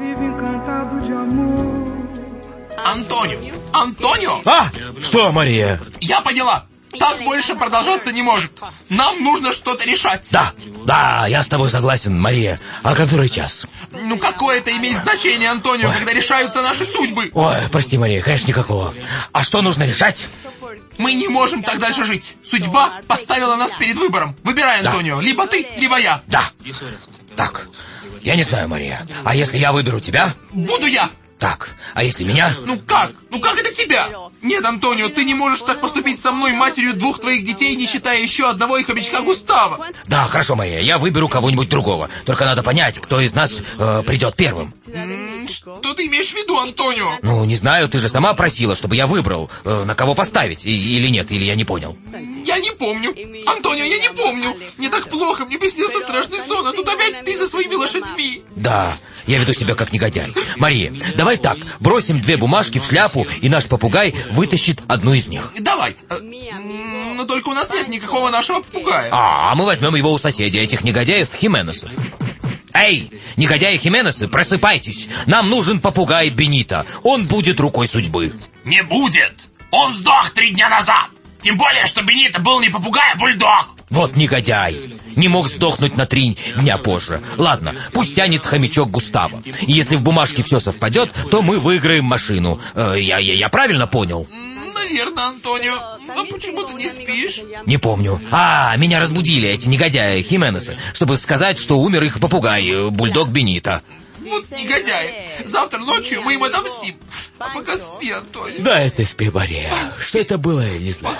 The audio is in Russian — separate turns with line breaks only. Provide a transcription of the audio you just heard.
vive encantado de amor.
Антонио! Антонио!
А, что, Мария?
Я поняла. Так больше продолжаться не может. Нам нужно что-то решать.
Да, да, я с тобой согласен, Мария. А который час?
Ну какое это имеет значение, Антонио,
Ой.
когда решаются наши судьбы?
Ой, прости, Мария, конечно, никакого. А что нужно решать?
Мы не можем так дальше жить. Судьба поставила нас перед выбором. Выбирай,
Да.
Антонио. Либо ты, либо я.
Да. Так, я не знаю, Мария. А если я выберу тебя?
Буду я.
Так, а если меня?
Ну как? Ну как это тебя? Нет, Антонио, ты не можешь так поступить со мной, матерью двух твоих детей, не считая еще одного их хомячка Густава.
Да, хорошо, Мария, я выберу кого-нибудь другого. Только надо понять, кто из нас э, придет первым.
М, Что ты имеешь в виду, Антонио?
Ну, не знаю, ты же сама просила, чтобы я выбрал, э, на кого поставить, и- или нет, или я не понял.
Я не помню. Антонио, я не помню. Мне так плохо, мне приснился страшный сон, а тут опять ты со своими лошадьми.
Да, я веду себя как негодяй. Мария, давай так, бросим две бумажки в шляпу, и наш попугай вытащит одну из них.
Давай. Э, Но только у нас нет никакого нашего попугая.
А, мы возьмем его у соседей, этих негодяев Хименесов. Эй, негодяи Хименесы, просыпайтесь. Нам нужен попугай Бенита. Он будет рукой судьбы.
Не будет. Он сдох три дня назад. Тем более, что Бенита был не попугай, а бульдог.
Вот негодяй. Не мог сдохнуть на три дня позже. Ладно, пусть тянет хомячок Густава. И если в бумажке все совпадет, то мы выиграем машину. Э, я, я, я правильно понял?
Наверное, Антонио. А почему ты не спишь?
Не помню. А, меня разбудили эти негодяи Хименесы, чтобы сказать, что умер их попугай, э, бульдог Бенита.
Вот негодяи. Завтра ночью мы им отомстим. А пока спи, Антонио.
Да это спи, Мария. Что это было, я не знаю.